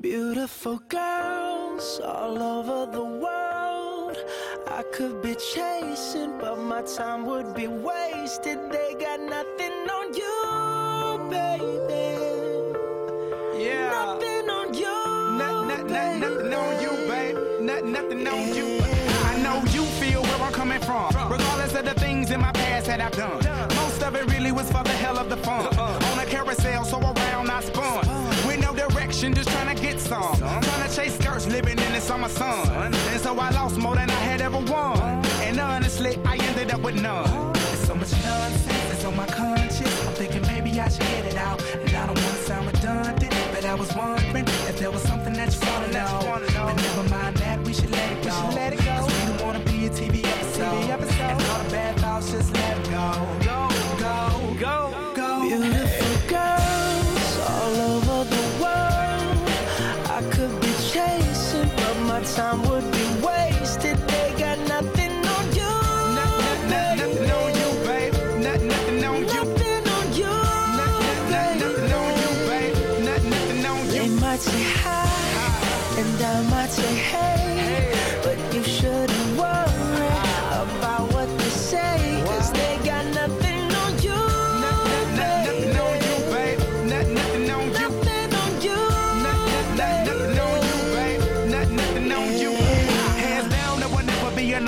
Beautiful girls all over the world. I could be chasing, but my time would be wasted. They got nothing on you, baby. Yeah. Nothing on you. Not, not, not, nothing on you, babe. Not, nothing on you. I know you feel where I'm coming from. Regardless of the things in my past that I've done. Most of it really was for the hell of the fun. Uh-uh. On a carousel, so around just trying to chase skirts, living in the summer sun. And so I lost more than I had ever won. And honestly, I ended up with none. There's so much nonsense on my conscience. Time would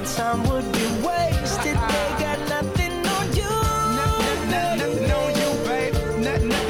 my time would be wasted. They got nothing on you. Nothing on you, babe. Nothing